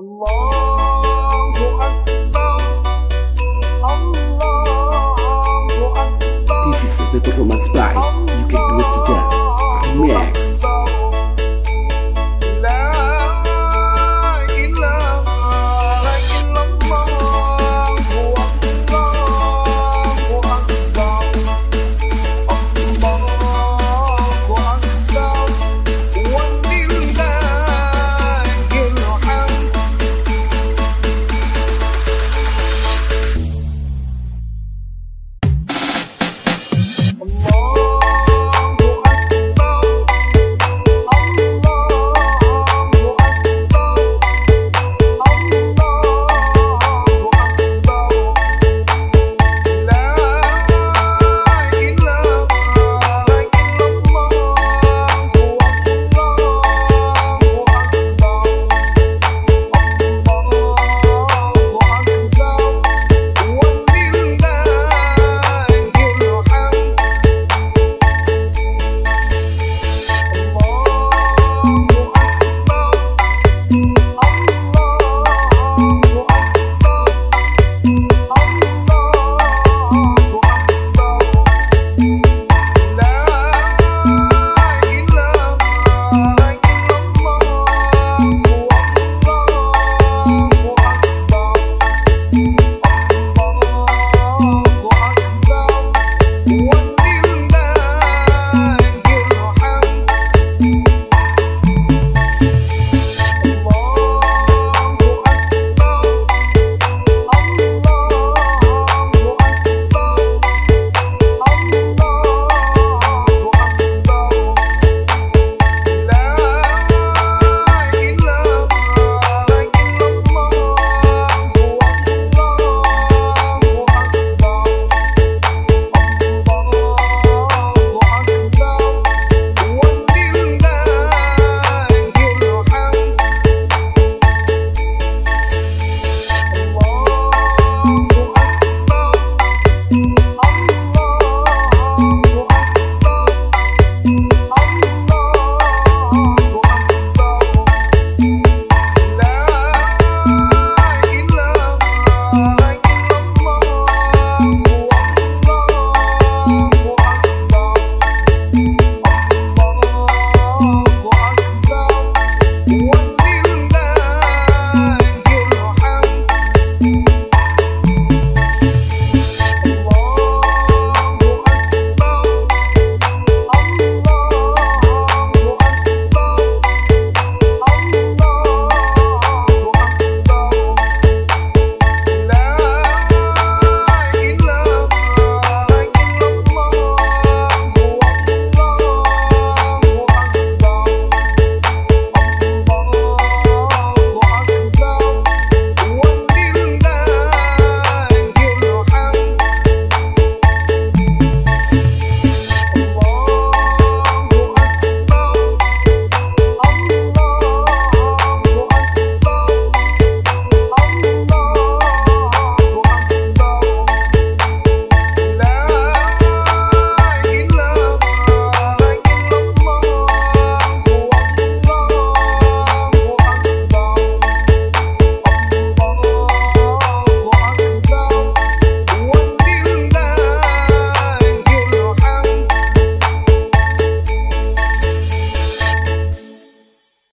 long.